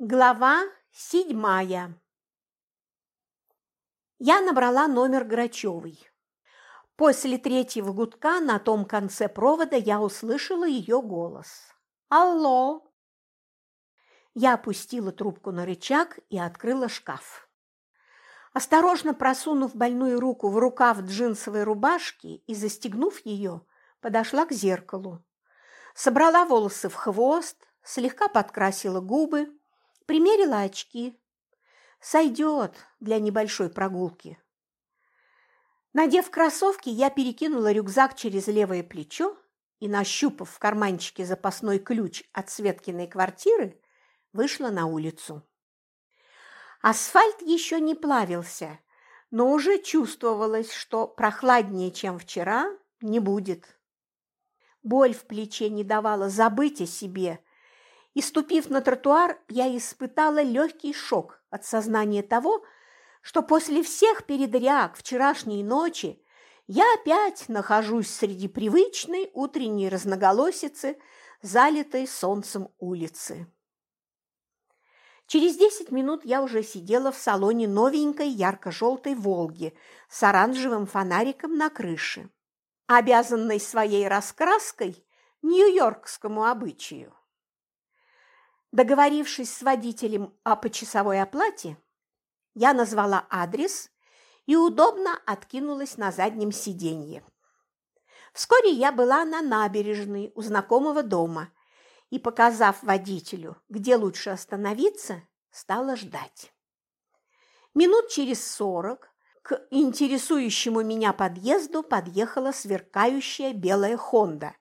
Глава седьмая. Я набрала номер Грачевой. После третьего гудка на том конце провода я услышала ее голос. «Алло!» Я опустила трубку на рычаг и открыла шкаф. Осторожно просунув больную руку в рукав джинсовой рубашки и застегнув ее, подошла к зеркалу. Собрала волосы в хвост, слегка подкрасила губы, Примерила очки. Сойдет для небольшой прогулки. Надев кроссовки, я перекинула рюкзак через левое плечо и, нащупав в карманчике запасной ключ от Светкиной квартиры, вышла на улицу. Асфальт еще не плавился, но уже чувствовалось, что прохладнее, чем вчера, не будет. Боль в плече не давала забыть о себе, и, ступив на тротуар, я испытала легкий шок от сознания того, что после всех передряг вчерашней ночи я опять нахожусь среди привычной утренней разноголосицы, залитой солнцем улицы. Через десять минут я уже сидела в салоне новенькой ярко-желтой «Волги» с оранжевым фонариком на крыше, обязанной своей раскраской нью-йоркскому обычаю. Договорившись с водителем о почасовой оплате, я назвала адрес и удобно откинулась на заднем сиденье. Вскоре я была на набережной у знакомого дома и, показав водителю, где лучше остановиться, стала ждать. Минут через сорок к интересующему меня подъезду подъехала сверкающая белая «Хонда».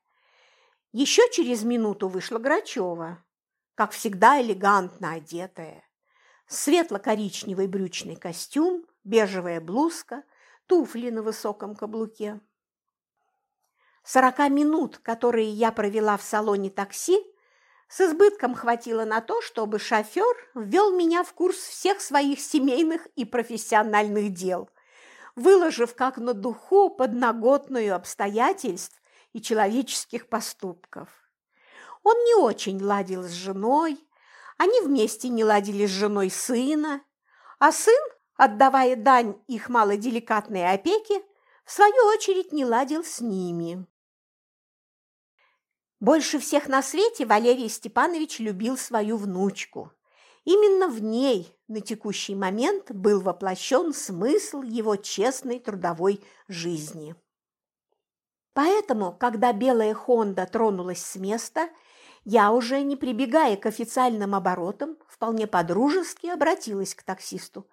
Еще через минуту вышла Грачева как всегда элегантно одетая. Светло-коричневый брючный костюм, бежевая блузка, туфли на высоком каблуке. Сорока минут, которые я провела в салоне такси, с избытком хватило на то, чтобы шофер ввел меня в курс всех своих семейных и профессиональных дел, выложив как на духу подноготную обстоятельств и человеческих поступков. Он не очень ладил с женой, они вместе не ладили с женой сына, а сын, отдавая дань их малоделикатной опеке, в свою очередь не ладил с ними. Больше всех на свете Валерий Степанович любил свою внучку. Именно в ней на текущий момент был воплощен смысл его честной трудовой жизни. Поэтому, когда белая Хонда тронулась с места – я уже, не прибегая к официальным оборотам, вполне подружески обратилась к таксисту.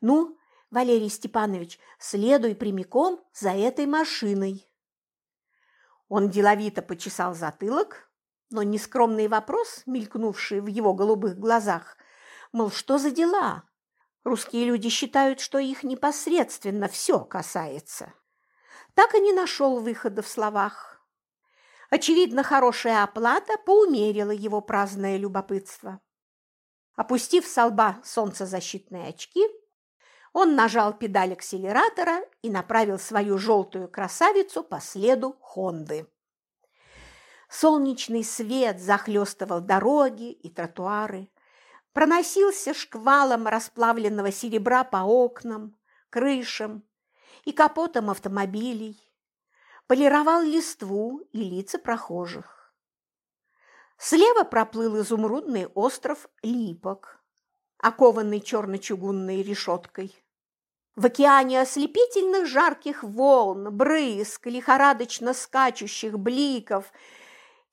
«Ну, Валерий Степанович, следуй прямиком за этой машиной». Он деловито почесал затылок, но нескромный вопрос, мелькнувший в его голубых глазах, мол, что за дела? Русские люди считают, что их непосредственно все касается. Так и не нашел выхода в словах. Очевидно, хорошая оплата поумерила его праздное любопытство. Опустив с лба солнцезащитные очки, он нажал педаль акселератора и направил свою желтую красавицу по следу Хонды. Солнечный свет захлестывал дороги и тротуары, проносился шквалом расплавленного серебра по окнам, крышам и капотам автомобилей, полировал листву и лица прохожих. Слева проплыл изумрудный остров Липок, окованный черно-чугунной решеткой. В океане ослепительных жарких волн, брызг, лихорадочно скачущих бликов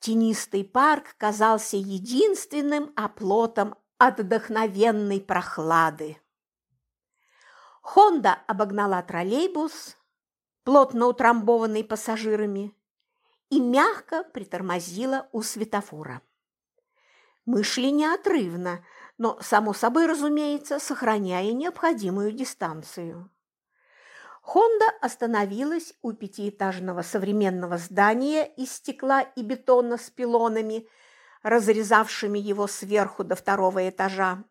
тенистый парк казался единственным оплотом от вдохновенной прохлады. Хонда обогнала троллейбус, плотно утрамбованный пассажирами, и мягко притормозила у светофора. Мы шли неотрывно, но, само собой разумеется, сохраняя необходимую дистанцию. Хонда остановилась у пятиэтажного современного здания из стекла и бетона с пилонами, разрезавшими его сверху до второго этажа.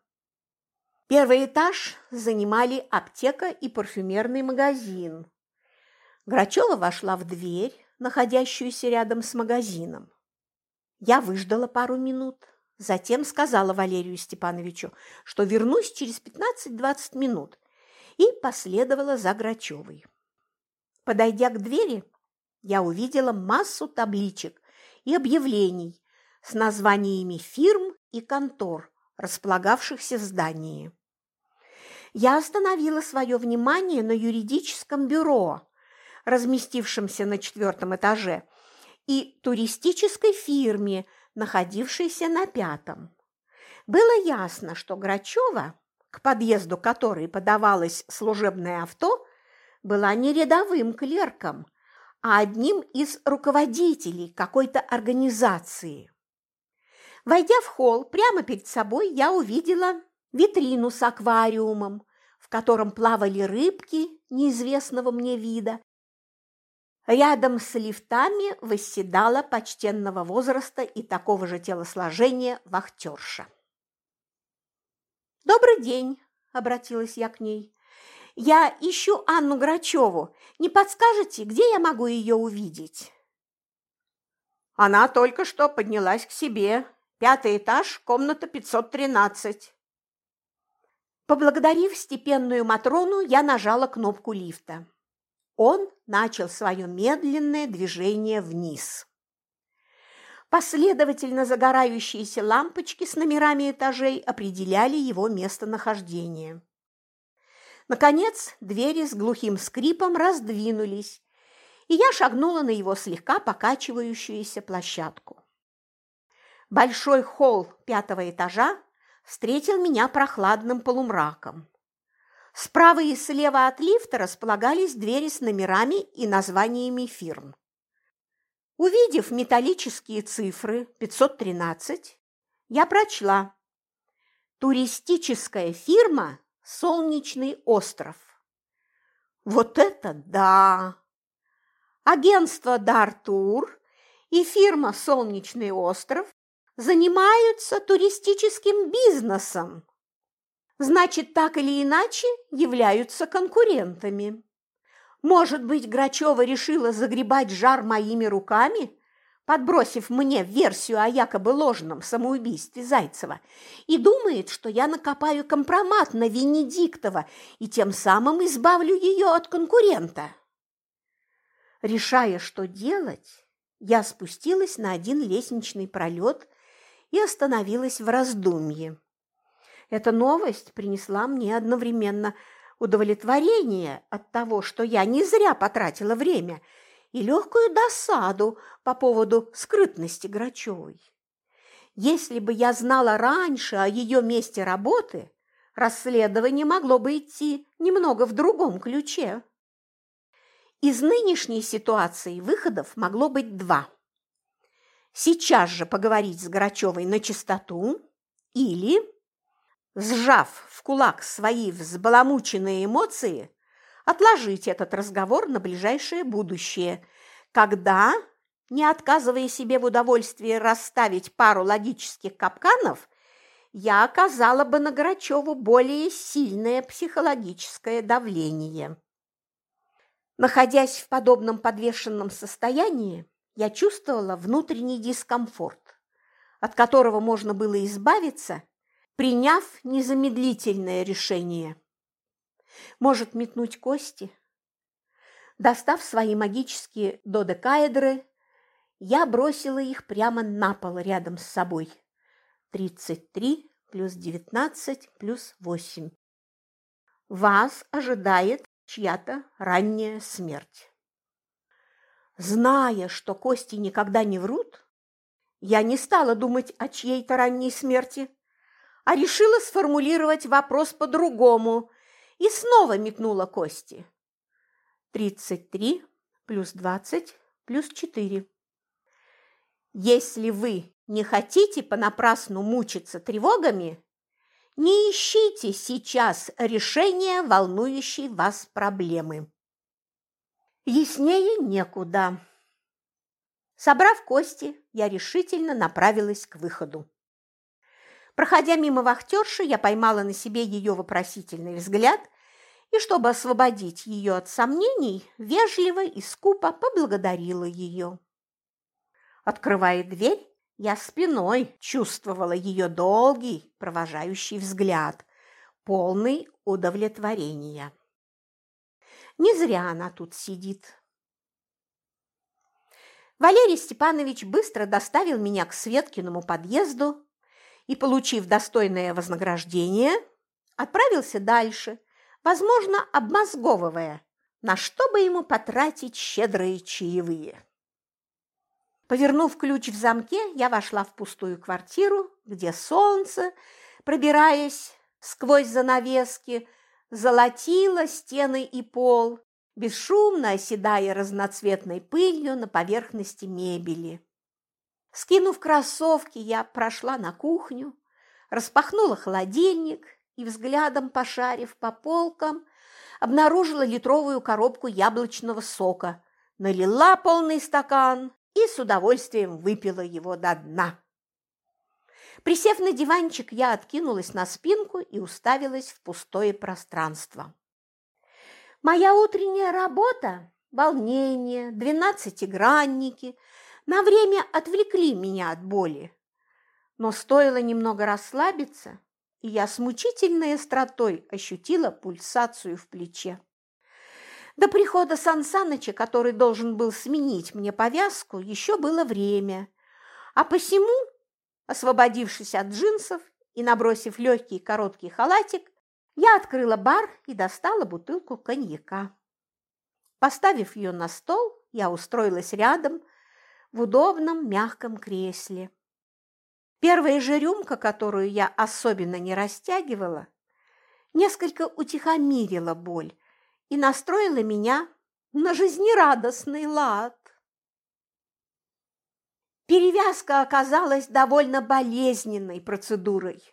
Первый этаж занимали аптека и парфюмерный магазин. Грачева вошла в дверь, находящуюся рядом с магазином. Я выждала пару минут, Затем сказала Валерию Степановичу, что вернусь через 15-20 минут, и последовала за Грачевой. Подойдя к двери, я увидела массу табличек и объявлений с названиями фирм и контор, располагавшихся в здании. Я остановила свое внимание на юридическом бюро, разместившемся на четвертом этаже, и туристической фирме, находившейся на пятом. Было ясно, что Грачева, к подъезду которой подавалось служебное авто, была не рядовым клерком, а одним из руководителей какой-то организации. Войдя в холл, прямо перед собой я увидела витрину с аквариумом, в котором плавали рыбки неизвестного мне вида. Рядом с лифтами восседала почтенного возраста и такого же телосложения вахтерша. «Добрый день!» – обратилась я к ней. Я ищу Анну Грачеву. Не подскажете, где я могу ее увидеть?» Она только что поднялась к себе. Пятый этаж, комната 513. Поблагодарив степенную Матрону, я нажала кнопку лифта. Он начал свое медленное движение вниз. Последовательно загорающиеся лампочки с номерами этажей определяли его местонахождение. Наконец, двери с глухим скрипом раздвинулись, и я шагнула на его слегка покачивающуюся площадку. Большой холл пятого этажа встретил меня прохладным полумраком. Справа и слева от лифта располагались двери с номерами и названиями фирм. Увидев металлические цифры 513, я прочла «Туристическая фирма Солнечный остров. Вот это да! Агентство Дартур и фирма Солнечный остров занимаются туристическим бизнесом. Значит, так или иначе являются конкурентами. Может быть, Грачева решила загребать жар моими руками подбросив мне версию о якобы ложном самоубийстве Зайцева, и думает, что я накопаю компромат на Венедиктова и тем самым избавлю ее от конкурента. Решая, что делать, я спустилась на один лестничный пролет и остановилась в раздумье. Эта новость принесла мне одновременно удовлетворение от того, что я не зря потратила время – и легкую досаду по поводу скрытности Грачевой. Если бы я знала раньше о ее месте работы, расследование могло бы идти немного в другом ключе. Из нынешней ситуации выходов могло быть два. Сейчас же поговорить с Грачевой на чистоту или, сжав в кулак свои взбаламученные эмоции, отложить этот разговор на ближайшее будущее, когда, не отказывая себе в удовольствии расставить пару логических капканов, я оказала бы на Грачеву более сильное психологическое давление. Находясь в подобном подвешенном состоянии, я чувствовала внутренний дискомфорт, от которого можно было избавиться, приняв незамедлительное решение. Может метнуть кости? Достав свои магические додекаэдры, я бросила их прямо на пол рядом с собой. Тридцать три плюс девятнадцать плюс восемь. Вас ожидает чья-то ранняя смерть. Зная, что кости никогда не врут, я не стала думать о чьей-то ранней смерти, а решила сформулировать вопрос по-другому и снова метнула кости. Тридцать три плюс двадцать плюс четыре. Если вы не хотите понапрасну мучиться тревогами, не ищите сейчас решения волнующей вас проблемы. Яснее некуда. Собрав кости, я решительно направилась к выходу. Проходя мимо вахтерши, я поймала на себе ее вопросительный взгляд и, чтобы освободить ее от сомнений, вежливо и скупо поблагодарила ее. Открывая дверь, Я спиной чувствовала ее долгий, провожающий взгляд, полный удовлетворения. Не зря она тут сидит. Валерий Степанович быстро доставил меня к Светкиному подъезду и, получив достойное вознаграждение, отправился дальше, возможно, обмозговывая, на что бы ему потратить щедрые чаевые. Повернув ключ в замке, я вошла в пустую квартиру, где солнце, пробираясь сквозь занавески, золотило стены и пол, бесшумно оседая разноцветной пылью на поверхности мебели. Скинув кроссовки, я прошла на кухню, распахнула холодильник и, взглядом пошарив по полкам, обнаружила литровую коробку яблочного сока, налила полный стакан и с удовольствием выпила его до дна. Присев на диванчик, я откинулась на спинку и уставилась в пустое пространство. Моя утренняя работа, волнение, двенадцатигранники на время отвлекли меня от боли. Но стоило немного расслабиться, и я с мучительной остротой ощутила пульсацию в плече. До прихода Сансаныча, который должен был сменить мне повязку, еще было время, а посему, освободившись от джинсов и набросив легкий короткий халатик, я открыла бар и достала бутылку коньяка. Поставив ее на стол, я устроилась рядом в удобном мягком кресле. Первая же рюмка, которую я особенно не растягивала, несколько утихомирила боль и настроила меня на жизнерадостный лад. Перевязка оказалась довольно болезненной процедурой.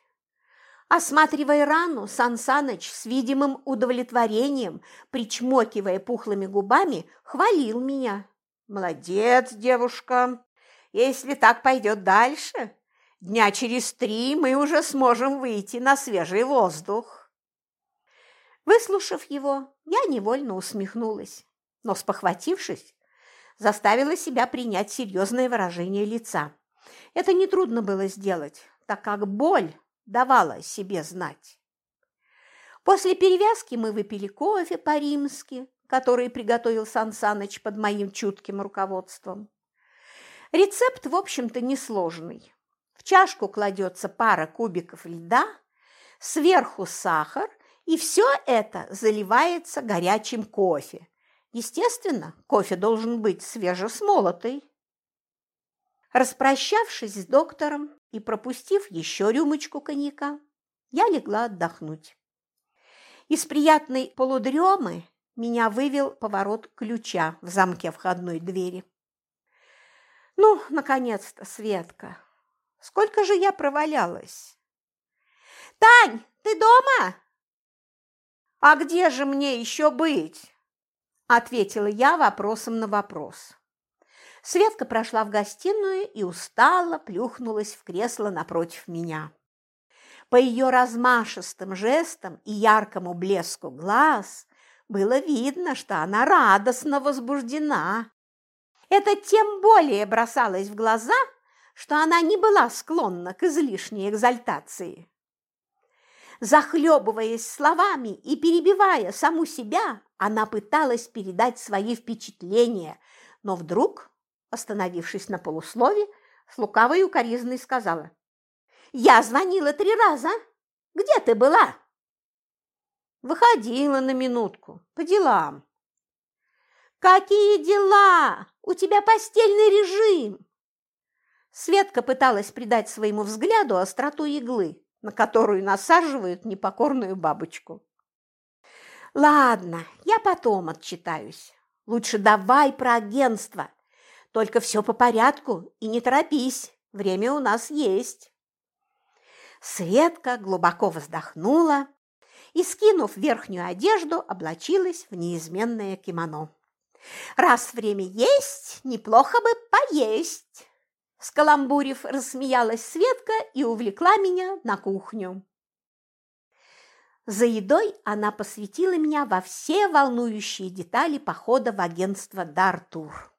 Осматривая рану, Сансаныч с видимым удовлетворением, причмокивая пухлыми губами, хвалил меня. «Молодец, девушка! Если так пойдет дальше, Дня через три мы уже сможем выйти на свежий воздух. Выслушав его, я невольно усмехнулась, но, спохватившись, заставила себя принять серьезное выражение лица. Это нетрудно было сделать, так как боль давала себе знать. После перевязки мы выпили кофе по-римски, который приготовил Сан Саныч под моим чутким руководством. Рецепт, в общем-то, несложный чашку кладется пара кубиков льда, сверху сахар, и все это заливается горячим кофе. Естественно, кофе должен быть свежесмолотый. Распрощавшись с доктором и пропустив еще рюмочку коньяка, я легла отдохнуть. Из приятной полудремы меня вывел поворот ключа в замке входной двери. Ну, наконец-то, Светка, Сколько же я провалялась? «Тань, ты дома?» «А где же мне еще быть?» – ответила я вопросом на вопрос. Светка прошла в гостиную и устало плюхнулась в кресло напротив меня. По ее размашистым жестам и яркому блеску глаз было видно, что она радостно возбуждена. Это тем более бросалось в глаза – что она не была склонна к излишней экзальтации. Захлебываясь словами и перебивая саму себя, она пыталась передать свои впечатления, но вдруг, остановившись на полуслове, с лукавой укоризной сказала. «Я звонила три раза. Где ты была?» «Выходила на минутку, по делам». «Какие дела? У тебя постельный режим!» Светка пыталась придать своему взгляду остроту иглы, на которую насаживают непокорную бабочку. «Ладно, я потом отчитаюсь. Лучше давай про агентство. Только все по порядку и не торопись, время у нас есть». Светка глубоко вздохнула и, скинув верхнюю одежду, облачилась в неизменное кимоно. «Раз время есть, неплохо бы поесть!» Скаламбурив рассмеялась Светка и увлекла меня на кухню. За едой она посвятила меня во все волнующие детали похода в агентство «Дартур».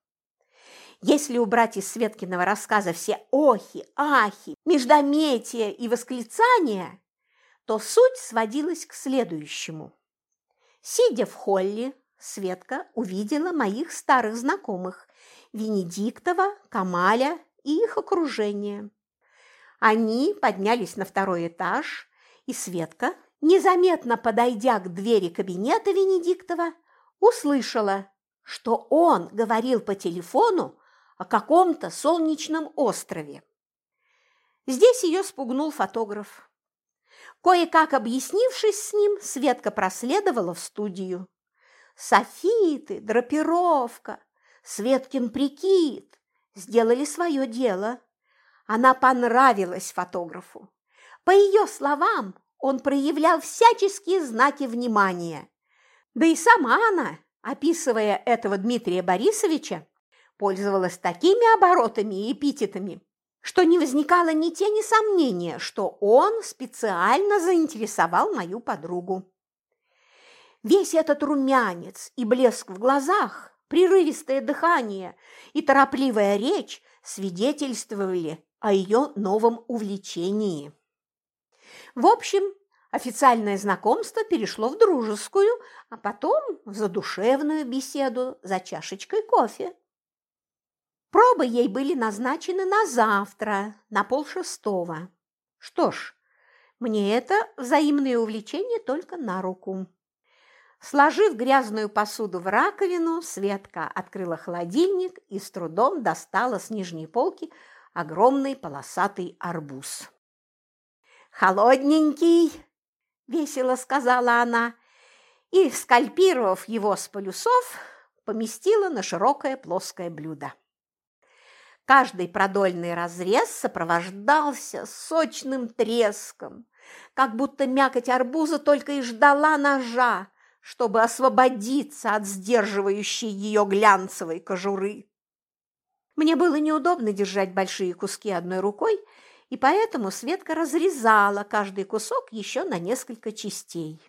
Если убрать из Светкиного рассказа все охи, ахи, междометия и восклицания, то суть сводилась к следующему. Сидя в холле, Светка увидела моих старых знакомых – Венедиктова, Камаля и их окружение. Они поднялись на второй этаж, и Светка, незаметно подойдя к двери кабинета Венедиктова, услышала, что он говорил по телефону о каком-то солнечном острове. Здесь ее спугнул фотограф. Кое-как объяснившись с ним, Светка проследовала в студию. Софиты, драпировка, Светкин прикид сделали свое дело. Она понравилась фотографу. По ее словам, он проявлял всяческие знаки внимания. Да и сама она, описывая этого Дмитрия Борисовича, пользовалась такими оборотами и эпитетами, что не возникало ни тени сомнения, что он специально заинтересовал мою подругу. Весь этот румянец и блеск в глазах, прерывистое дыхание и торопливая речь свидетельствовали о ее новом увлечении. В общем, официальное знакомство перешло в дружескую, а потом в задушевную беседу за чашечкой кофе. Пробы ей были назначены на завтра, на полшестого. Что ж, мне это взаимное увлечение только на руку. Сложив грязную посуду в раковину, Светка открыла холодильник и с трудом достала с нижней полки огромный полосатый арбуз. «Холодненький!» – весело сказала она, и, скальпировав его с полюсов, поместила на широкое плоское блюдо. Каждый продольный разрез сопровождался сочным треском, как будто мякоть арбуза только и ждала ножа, чтобы освободиться от сдерживающей ее глянцевой кожуры. Мне было неудобно держать большие куски одной рукой, и поэтому Светка разрезала каждый кусок еще на несколько частей.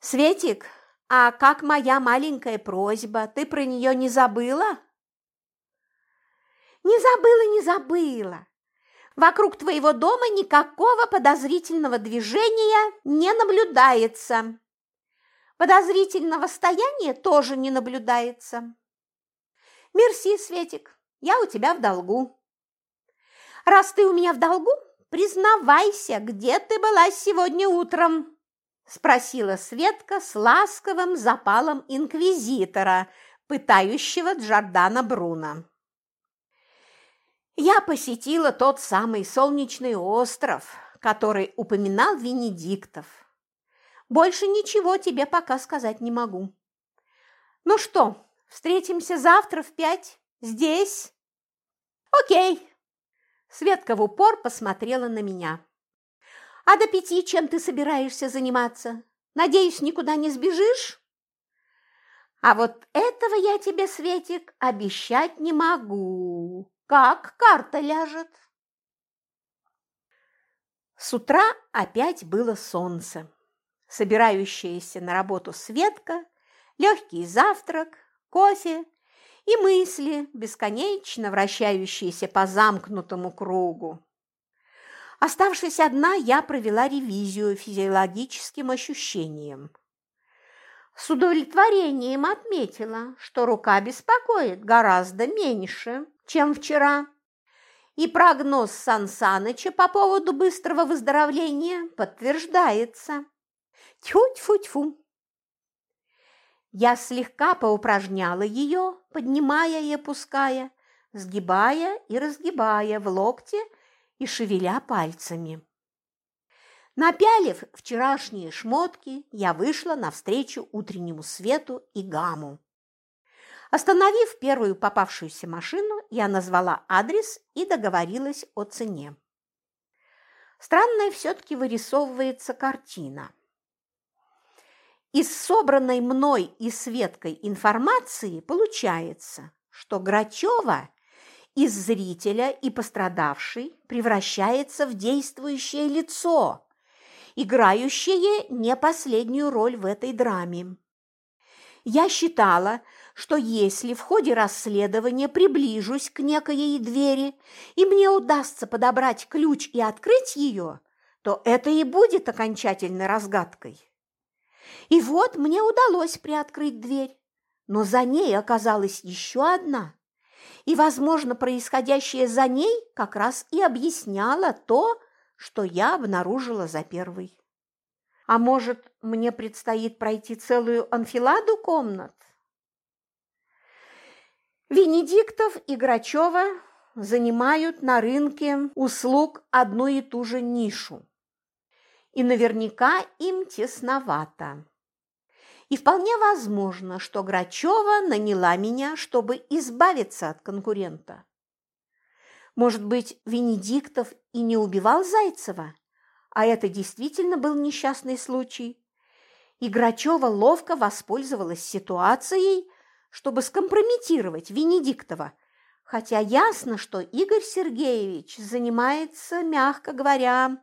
«Светик, а как моя маленькая просьба, ты про нее не забыла?» «Не забыла, не забыла. Вокруг твоего дома никакого подозрительного движения не наблюдается», Подозрительного стояния тоже не наблюдается. Мерси, Светик, я у тебя в долгу. Раз ты у меня в долгу, признавайся, где ты была сегодня утром? Спросила Светка с ласковым запалом инквизитора, пытающего Джордана Бруно. Я посетила тот самый солнечный остров, который упоминал Венедиктов. Больше ничего тебе пока сказать не могу. Ну что, встретимся завтра в пять? Здесь? Окей. Светка в упор посмотрела на меня. А до пяти чем ты собираешься заниматься? Надеюсь, никуда не сбежишь? А вот этого я тебе, Светик, обещать не могу. Как карта ляжет. С утра опять было солнце собирающаяся на работу Светка, легкий завтрак, кофе и мысли, бесконечно вращающиеся по замкнутому кругу. Оставшись одна, я провела ревизию физиологическим ощущениям. С удовлетворением отметила, что рука беспокоит гораздо меньше, чем вчера. И прогноз Сан Саныча по поводу быстрого выздоровления подтверждается. Тьфу-тьфу-тьфу. Я слегка поупражняла ее, поднимая и опуская, сгибая и разгибая в локте и шевеля пальцами. Напялив вчерашние шмотки, я вышла навстречу утреннему свету и гаму. Остановив первую попавшуюся машину, я назвала адрес и договорилась о цене. Странная все-таки вырисовывается картина. Из собранной мной и Светкой информации получается, что Грачева из зрителя и пострадавшей превращается в действующее лицо, играющее не последнюю роль в этой драме. Я считала, что если в ходе расследования приближусь к некоей двери, и мне удастся подобрать ключ и открыть ее, то это и будет окончательной разгадкой. И вот мне удалось приоткрыть дверь, но за ней оказалась еще одна, и, возможно, происходящее за ней как раз и объясняло то, что я обнаружила за первой. А может, мне предстоит пройти целую анфиладу комнат? Венедиктов и Грачева занимают на рынке услуг одну и ту же нишу. И наверняка им тесновато. И вполне возможно, что Грачева наняла меня, чтобы избавиться от конкурента. Может быть, Венедиктов и не убивал Зайцева, а это действительно был несчастный случай. И Грачева ловко воспользовалась ситуацией, чтобы скомпрометировать Венедиктова, хотя ясно, что Игорь Сергеевич занимается, мягко говоря,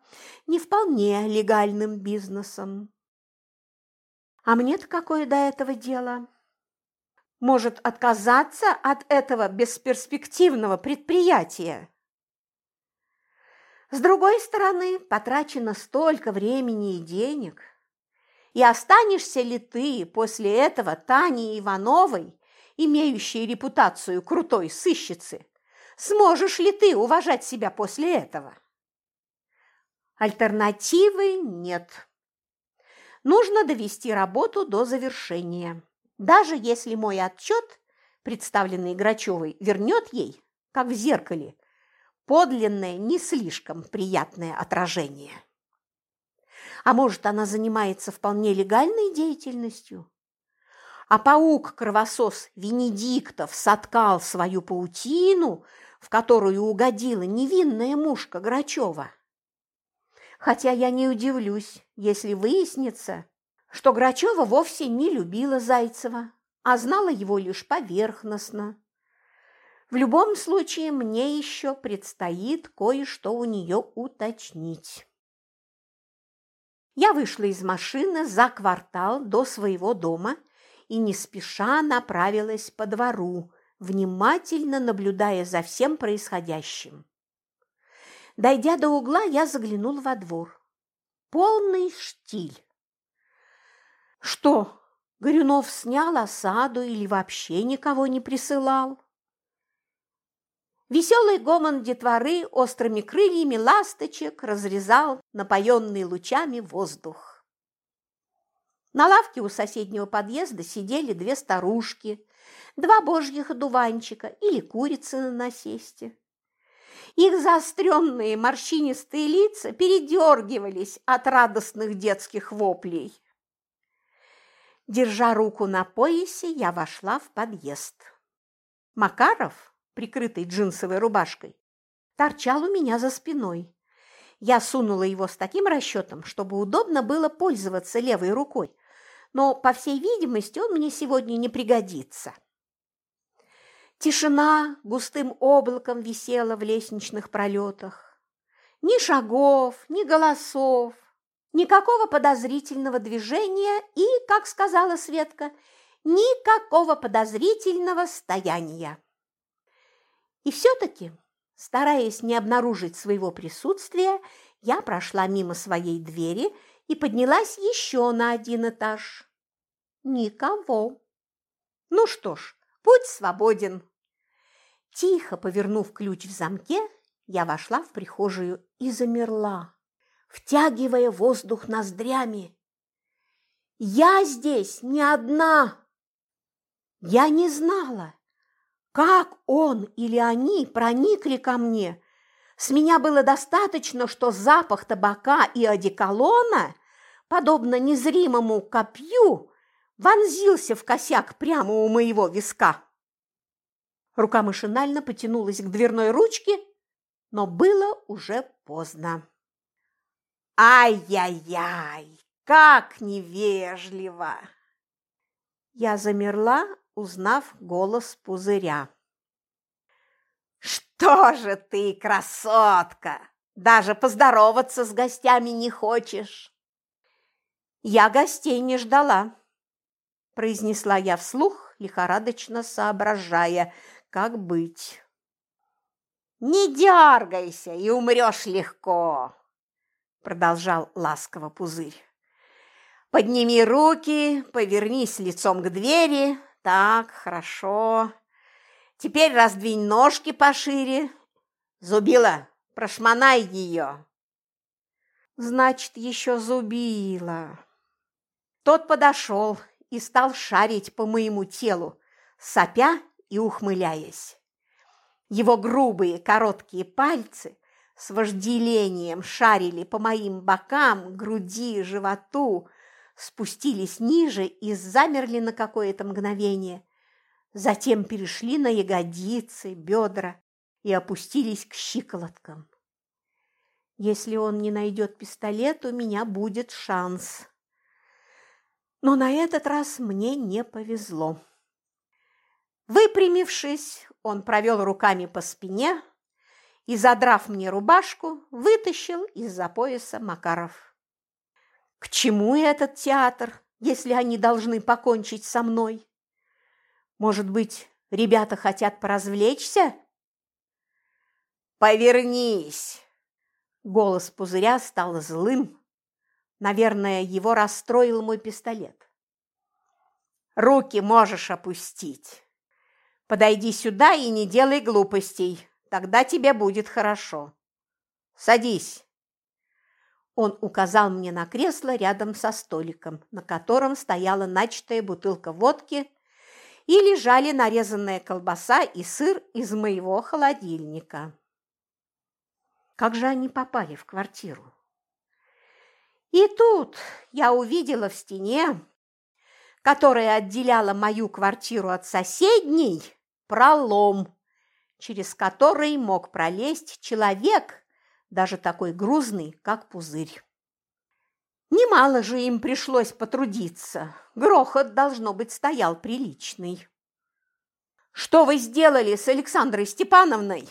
не вполне легальным бизнесом. А мне-то какое до этого дело? Может, отказаться от этого бесперспективного предприятия? С другой стороны, потрачено столько времени и денег. И останешься ли ты после этого Таней Ивановой, имеющей репутацию крутой сыщицы? Сможешь ли ты уважать себя после этого? Альтернативы нет. Нужно довести работу до завершения. Даже если мой отчет, представленный Грачевой, вернет ей, как в зеркале, подлинное, не слишком приятное отражение. А может, она занимается вполне легальной деятельностью? А паук-кровосос Венедиктов соткал свою паутину, в которую угодила невинная мушка Грачева хотя я не удивлюсь, если выяснится, что Грачева вовсе не любила Зайцева, а знала его лишь поверхностно. В любом случае, мне еще предстоит кое-что у нее уточнить. Я вышла из машины за квартал до своего дома и не спеша направилась по двору, внимательно наблюдая за всем происходящим. Дойдя до угла, я заглянул во двор. Полный штиль. Что, Горюнов снял осаду или вообще никого не присылал? Веселый гомон детворы острыми крыльями ласточек разрезал напоенный лучами воздух. На лавке у соседнего подъезда сидели две старушки, два божьих одуванчика или курицы на насесте. Их заостренные морщинистые лица передергивались от радостных детских воплей. Держа руку на поясе, я вошла в подъезд. Макаров, прикрытый джинсовой рубашкой, торчал у меня за спиной. Я сунула его с таким расчетом, чтобы удобно было пользоваться левой рукой, но, по всей видимости, он мне сегодня не пригодится. Тишина густым облаком висела в лестничных пролетах. Ни шагов, ни голосов, никакого подозрительного движения и, как сказала Светка, никакого подозрительного стояния. И все-таки, стараясь не обнаружить своего присутствия, я прошла мимо своей двери и поднялась еще на один этаж. Никого. Ну что ж, Путь свободен. Тихо повернув ключ в замке, я вошла в прихожую и замерла, втягивая воздух ноздрями. Я здесь не одна. Я не знала, как он или они проникли ко мне. С меня было достаточно, что запах табака и одеколона, подобно незримому копью, вонзился в косяк прямо у моего виска. Рука машинально потянулась к дверной ручке, но было уже поздно. «Ай-яй-яй, как невежливо!» Я замерла, узнав голос пузыря. «Что же ты, красотка, даже поздороваться с гостями не хочешь?» Я гостей не ждала произнесла я вслух лихорадочно соображая, как быть. «Не дергайся, и умрешь легко», – продолжал ласково пузырь. «Подними руки, повернись лицом к двери. Так, хорошо. Теперь раздвинь ножки пошире. Зубила, прошмонай ее». «Значит, еще зубила». Тот подошел и стал шарить по моему телу, сопя и ухмыляясь. Его грубые короткие пальцы с вожделением шарили по моим бокам, груди, животу, спустились ниже и замерли на какое-то мгновение. Затем перешли на ягодицы, бедра и опустились к щиколоткам. Если он не найдет пистолет, у меня будет шанс. Но на этот раз мне не повезло. Выпрямившись, он провел руками по спине и, задрав мне рубашку, вытащил из-за пояса Макаров. К чему этот театр, если они должны покончить со мной? Может быть, ребята хотят поразвлечься? «Повернись!» Голос пузыря стал злым. Наверное, его расстроил мой пистолет. «Руки можешь опустить!» Подойди сюда и не делай глупостей, тогда тебе будет хорошо. Садись. Он указал мне на кресло рядом со столиком, на котором стояла начатая бутылка водки и лежали нарезанная колбаса и сыр из моего холодильника. Как же они попали в квартиру? И тут я увидела в стене, которая отделяла мою квартиру от соседней, пролом, через который мог пролезть человек, даже такой грузный, как пузырь. Немало же им пришлось потрудиться. Грохот, должно быть, стоял приличный. «Что вы сделали с Александрой Степановной?»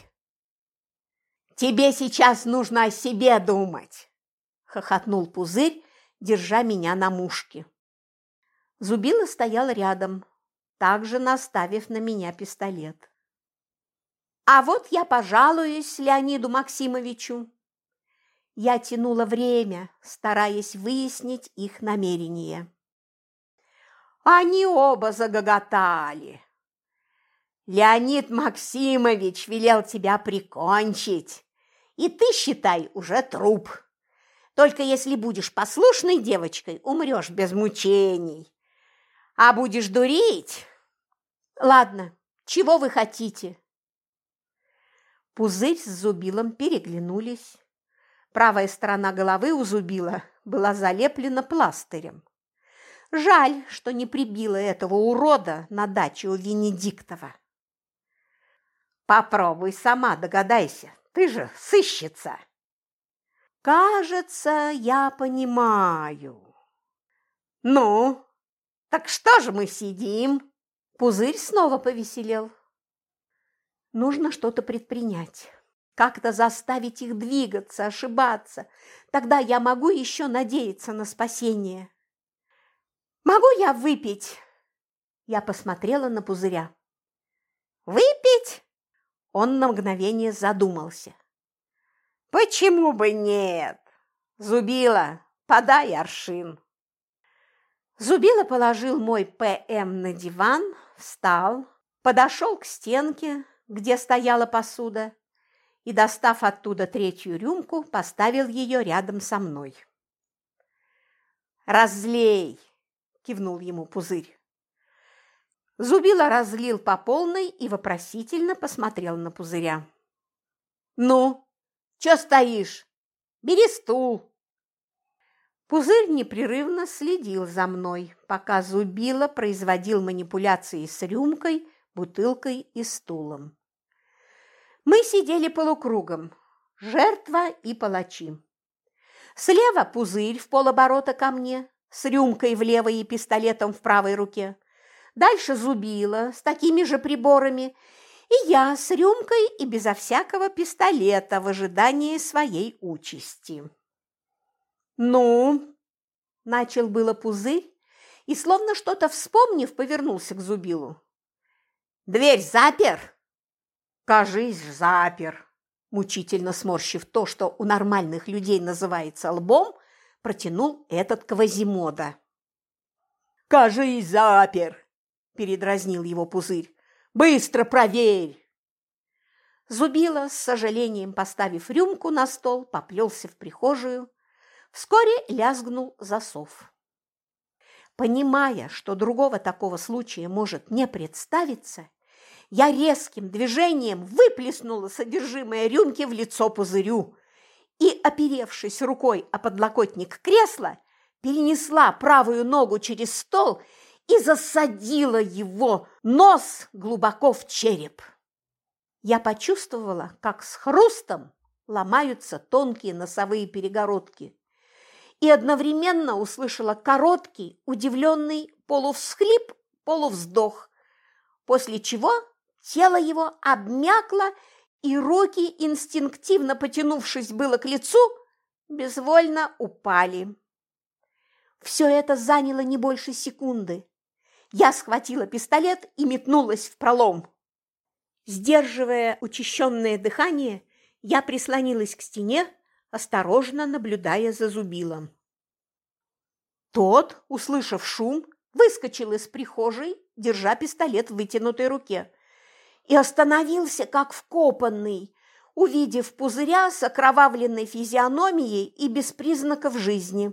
«Тебе сейчас нужно о себе думать!» – хохотнул пузырь, держа меня на мушке. Зубила стоял рядом, также наставив на меня пистолет. А вот я пожалуюсь Леониду Максимовичу. Я тянула время, стараясь выяснить их намерение. Они оба загоготали. Леонид Максимович велел тебя прикончить, и ты, считай, уже труп. Только если будешь послушной девочкой, умрешь без мучений. А будешь дурить? Ладно, чего вы хотите? Пузырь с зубилом переглянулись. Правая сторона головы у зубила была залеплена пластырем. Жаль, что не прибила этого урода на даче у Венедиктова. Попробуй сама догадайся, ты же сыщица. Кажется, я понимаю. Ну, так что же мы сидим? Пузырь снова повеселел. Нужно что-то предпринять. Как-то заставить их двигаться, ошибаться. Тогда я могу еще надеяться на спасение. Могу я выпить? Я посмотрела на пузыря. Выпить? Он на мгновение задумался. Почему бы нет? Зубила, подай аршин. Зубила положил мой ПМ на диван, встал, подошел к стенке, где стояла посуда, и, достав оттуда третью рюмку, поставил ее рядом со мной. «Разлей!» – кивнул ему пузырь. Зубила разлил по полной и вопросительно посмотрел на пузыря. «Ну, чё стоишь? Бери стул!» Пузырь непрерывно следил за мной, пока Зубила производил манипуляции с рюмкой, бутылкой и стулом. Мы сидели полукругом, жертва и палачи. Слева пузырь в полоборота ко мне, с рюмкой в левой и пистолетом в правой руке. Дальше Зубила с такими же приборами, и я с рюмкой и безо всякого пистолета в ожидании своей участи. «Ну?» – начал было пузырь и, словно что-то вспомнив, повернулся к Зубилу. «Дверь запер?» «Кажись, запер», мучительно сморщив то, что у нормальных людей называется лбом, протянул этот Квазимода. «Кажись, запер!» – передразнил его пузырь. «Быстро проверь!» Зубила, с сожалением поставив рюмку на стол, поплелся в прихожую. Вскоре лязгнул засов. Понимая, что другого такого случая может не представиться, я резким движением выплеснула содержимое рюмки в лицо пузырю и, оперевшись рукой о подлокотник кресла, перенесла правую ногу через стол и засадила его нос глубоко в череп. Я почувствовала, как с хрустом ломаются тонкие носовые перегородки и одновременно услышала короткий, удивленный полувсхлип, полувздох, после чего тело его обмякло, и руки, инстинктивно потянувшись было к лицу, безвольно упали. Все это заняло не больше секунды. Я схватила пистолет и метнулась в пролом. Сдерживая учащенное дыхание, я прислонилась к стене, осторожно наблюдая за зубилом. Тот, услышав шум, выскочил из прихожей, держа пистолет в вытянутой руке, и остановился, как вкопанный, увидев пузыря с окровавленной физиономией и без признаков жизни.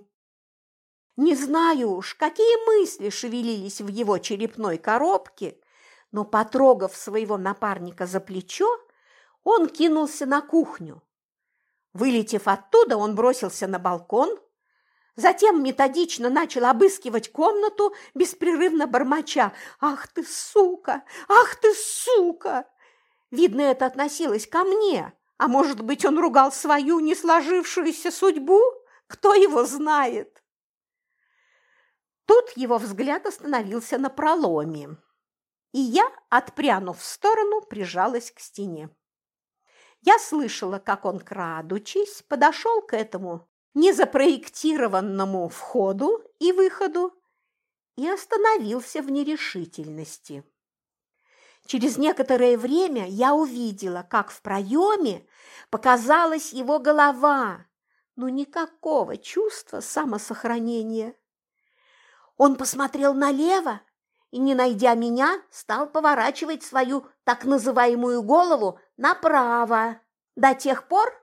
Не знаю уж, какие мысли шевелились в его черепной коробке, но, потрогав своего напарника за плечо, он кинулся на кухню. Вылетев оттуда, он бросился на балкон, затем методично начал обыскивать комнату, беспрерывно бормоча «Ах ты, сука! Ах ты, сука!» Видно, это относилось ко мне, а может быть, он ругал свою не сложившуюся судьбу? Кто его знает? Тут его взгляд остановился на проломе и я, отпрянув в сторону, прижалась к стене. Я слышала, как он, крадучись, подошел к этому незапроектированному входу и выходу и остановился в нерешительности. Через некоторое время я увидела, как в проеме показалась его голова, но никакого чувства самосохранения. Он посмотрел налево, и, не найдя меня, стал поворачивать свою так называемую голову направо до тех пор,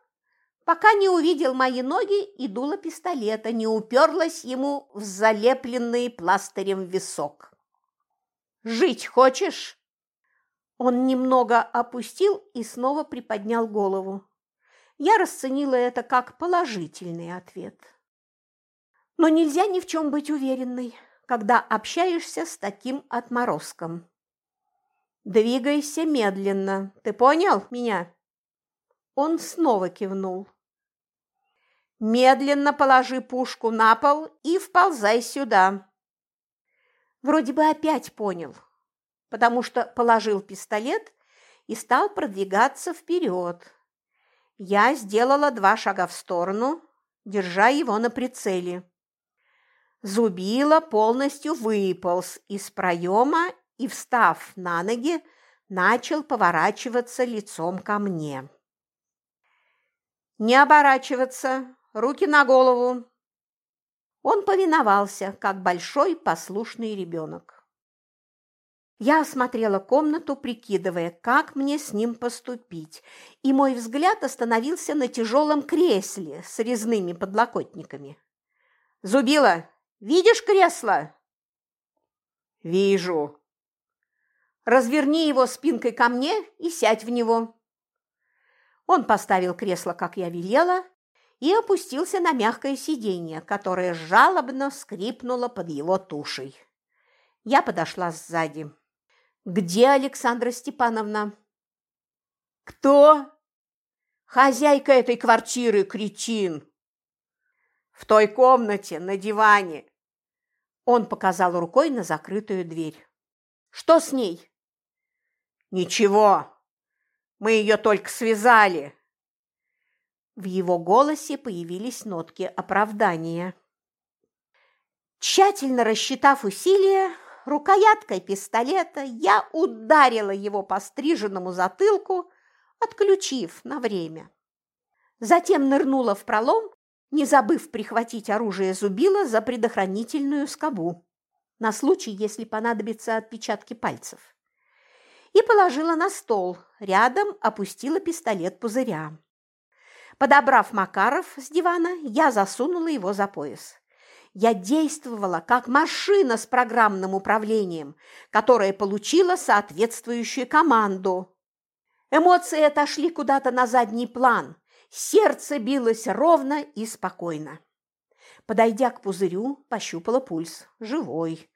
пока не увидел мои ноги и дуло пистолета не уперлась ему в залепленный пластырем висок. «Жить хочешь?» Он немного опустил и снова приподнял голову. Я расценила это как положительный ответ. Но нельзя ни в чем быть уверенной когда общаешься с таким отморозком. Двигайся медленно. Ты понял меня? Он снова кивнул. Медленно положи пушку на пол и вползай сюда. Вроде бы опять понял, потому что положил пистолет и стал продвигаться вперед. Я сделала два шага в сторону, держа его на прицеле. Зубила полностью выполз из проема и, встав на ноги, начал поворачиваться лицом ко мне. «Не оборачиваться! Руки на голову!» Он повиновался, как большой послушный ребенок. Я осмотрела комнату, прикидывая, как мне с ним поступить, и мой взгляд остановился на тяжелом кресле с резными подлокотниками. «Зубила, Видишь кресло?» «Вижу». «Разверни его спинкой ко мне и сядь в него». Он поставил кресло, как я велела, и опустился на мягкое сиденье, которое жалобно скрипнуло под его тушей. Я подошла сзади. «Где Александра Степановна?» «Кто?» «Хозяйка этой квартиры, кретин!» «В той комнате, на диване. Он показал рукой на закрытую дверь. «Что с ней?» «Ничего. Мы ее только связали». В его голосе появились нотки оправдания. Тщательно рассчитав усилия, рукояткой пистолета я ударила его по стриженному затылку, отключив на время. Затем нырнула в пролом, не забыв прихватить оружие зубила за предохранительную скобу, на случай, если понадобятся отпечатки пальцев. И положила на стол, рядом опустила пистолет пузыря. Подобрав Макаров с дивана, я засунула его за пояс. Я действовала как машина с программным управлением, которая получила соответствующую команду. Эмоции отошли куда-то на задний план. Сердце билось ровно и спокойно. Подойдя к пузырю, пощупала пульс. Живой.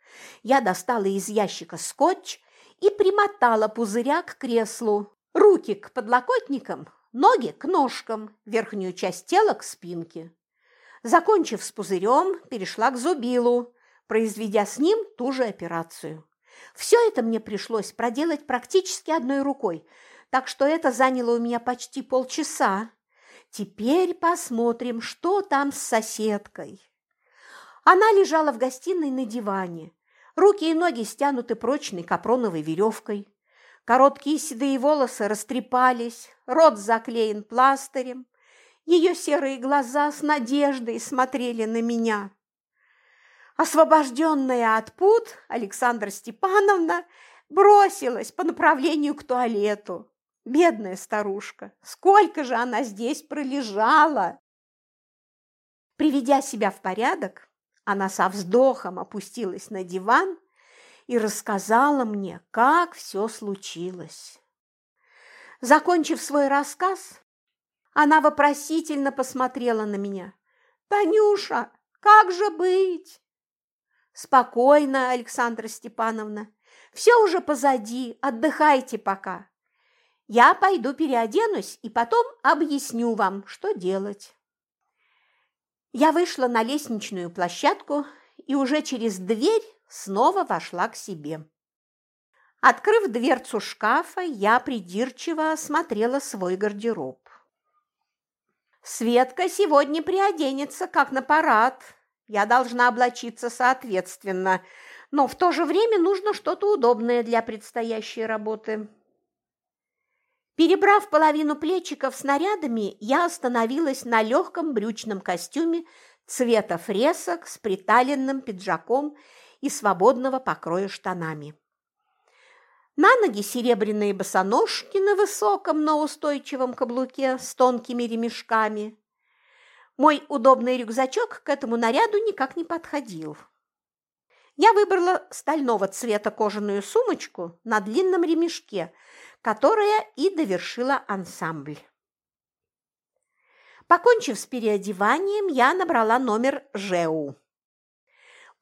Я достала из ящика скотч и примотала пузыря к креслу. Руки к подлокотникам, ноги к ножкам, верхнюю часть тела к спинке. Закончив с пузырем, перешла к зубилу, произведя с ним ту же операцию. Все это мне пришлось проделать практически одной рукой, так что это заняло у меня почти полчаса. Теперь посмотрим, что там с соседкой. Она лежала в гостиной на диване. Руки и ноги стянуты прочной капроновой веревкой. Короткие седые волосы растрепались, рот заклеен пластырем. Ее серые глаза с надеждой смотрели на меня. Освобожденная от пут, Александра Степановна бросилась по направлению к туалету. Бедная старушка, сколько же она здесь пролежала! Приведя себя в порядок, она со вздохом опустилась на диван и рассказала мне, как все случилось. Закончив свой рассказ, она вопросительно посмотрела на меня. «Танюша, как же быть?» «Спокойно, Александра Степановна. Все уже позади, отдыхайте пока. Я пойду переоденусь и потом объясню вам, что делать». Я вышла на лестничную площадку и уже через дверь снова вошла к себе. Открыв дверцу шкафа, я придирчиво осмотрела свой гардероб. Светка сегодня приоденется, как на парад. Я должна облачиться соответственно, но в то же время нужно что-то удобное для предстоящей работы. Перебрав половину плечиков снарядами, я остановилась на легком брючном костюме цвета фресок с приталенным пиджаком и свободного покроя штанами. На ноги серебряные босоножки на высоком, но устойчивом каблуке с тонкими ремешками. Мой удобный рюкзачок к этому наряду никак не подходил. Я выбрала стального цвета кожаную сумочку на длинном ремешке, которая и довершила ансамбль. Покончив с переодеванием, я набрала номер ЖЭУ.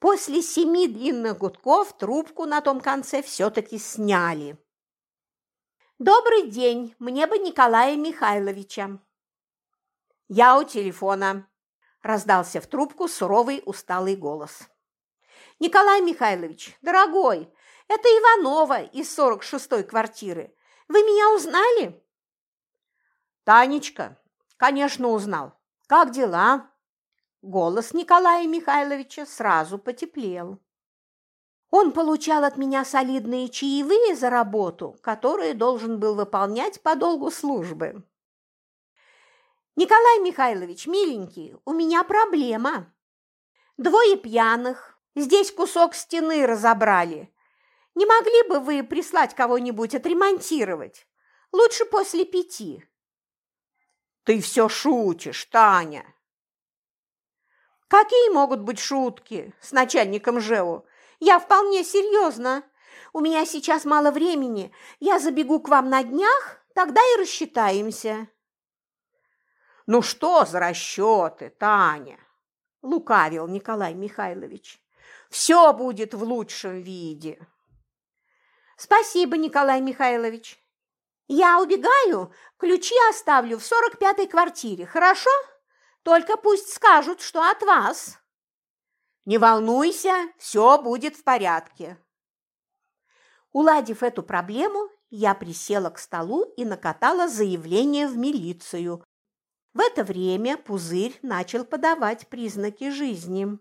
После семи длинных гудков трубку на том конце все-таки сняли. «Добрый день, мне бы Николая Михайловича». «Я у телефона», – раздался в трубку суровый усталый голос. «Николай Михайлович, дорогой, это Иванова из 46-й квартиры. Вы меня узнали?» «Танечка, конечно, узнал. Как дела?» Голос Николая Михайловича сразу потеплел. Он получал от меня солидные чаевые за работу, которые должен был выполнять по долгу службы. «Николай Михайлович, миленький, у меня проблема. Двое пьяных, здесь кусок стены разобрали. Не могли бы вы прислать кого-нибудь отремонтировать? Лучше после пяти». «Ты все шутишь, Таня!» Какие могут быть шутки с начальником ЖЭУ? Я вполне серьезно. У меня сейчас мало времени. Я забегу к вам на днях, тогда и рассчитаемся. Ну что за расчеты, Таня? Лукавил Николай Михайлович. Все будет в лучшем виде. Спасибо, Николай Михайлович. Я убегаю, ключи оставлю в сорок пятой квартире, хорошо? Только пусть скажут, что от вас. Не волнуйся, все будет в порядке. Уладив эту проблему, я присела к столу и накатала заявление в милицию. В это время пузырь начал подавать признаки жизни.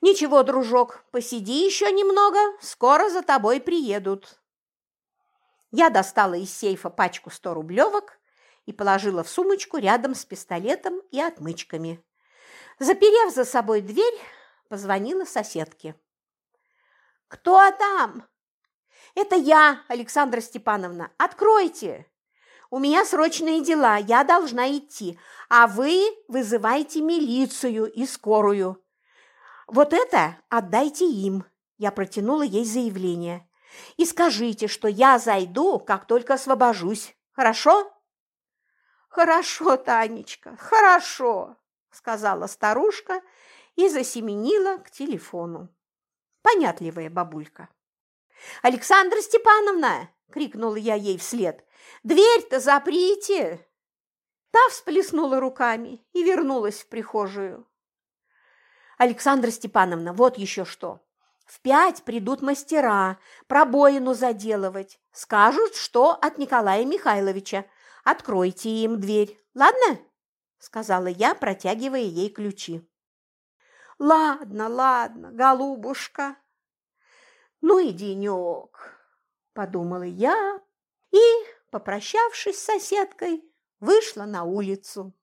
Ничего, дружок, посиди еще немного, скоро за тобой приедут. Я достала из сейфа пачку 100 рублевок и положила в сумочку рядом с пистолетом и отмычками. Заперев за собой дверь, позвонила соседке. «Кто там?» «Это я, Александра Степановна. Откройте! У меня срочные дела, я должна идти, а вы вызывайте милицию и скорую. Вот это отдайте им». Я протянула ей заявление. «И скажите, что я зайду, как только освобожусь. Хорошо?» «Хорошо, Танечка, хорошо», – сказала старушка и засеменила к телефону. Понятливая бабулька. «Александра Степановна!» – крикнула я ей вслед. «Дверь-то заприте!» Та всплеснула руками и вернулась в прихожую. «Александра Степановна, вот еще что. В пять придут мастера пробоину заделывать. Скажут, что от Николая Михайловича. Откройте им дверь, ладно?» – сказала я, протягивая ей ключи. «Ладно, ладно, голубушка». «Ну и денек», – подумала я и, попрощавшись с соседкой, вышла на улицу.